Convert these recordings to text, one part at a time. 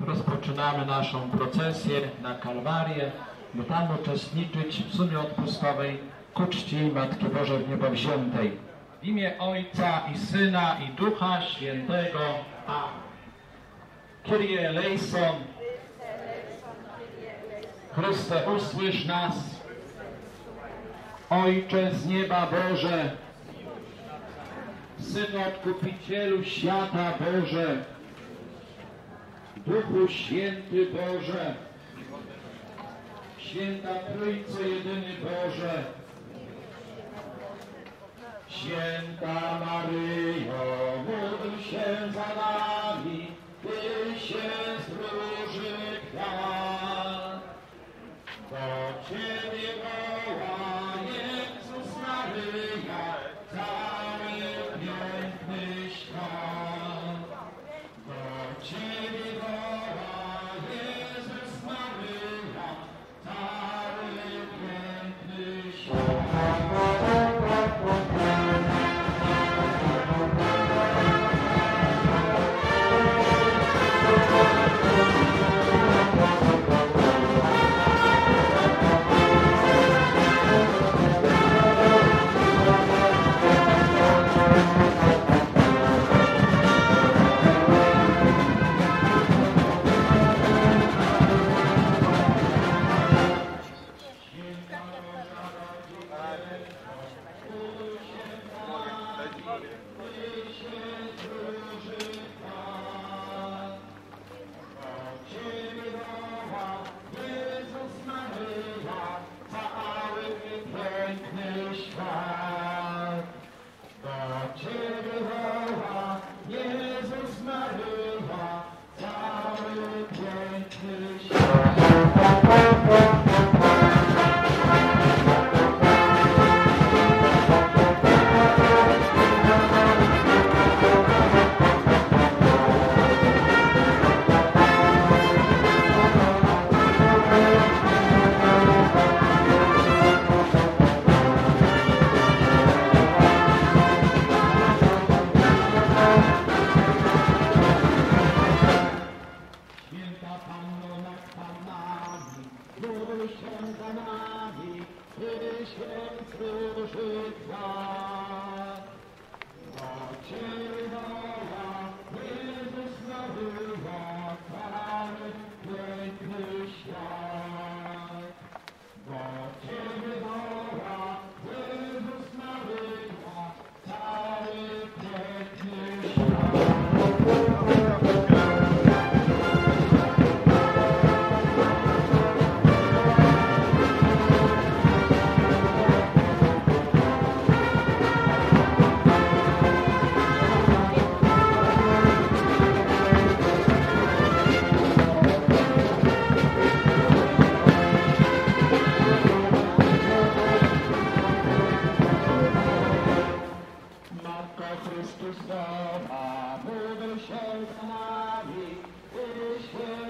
Rozpoczynamy naszą procesję na Kalwarię, by tam uczestniczyć w sumie odpustowej ku czci Matki Bożej w Niebo Wziętej. W imię Ojca i Syna i Ducha Świętego. Amen. Kyrie eleison. Chryste, usłysz nas. Ojcze z nieba Boże, Synu Odkupicielu świata Boże, Duchu Święty Boże, Święta Trójco Jedyny Boże, Święta Maryjo, módl się za Ah. Ty święty duszy Krishna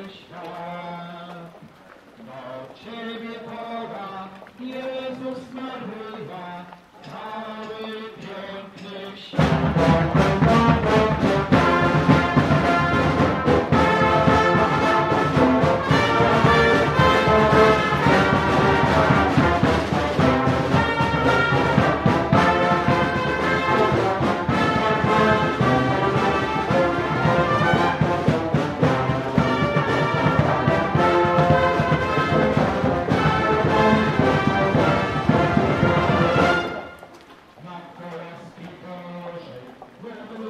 عشقم با چه بی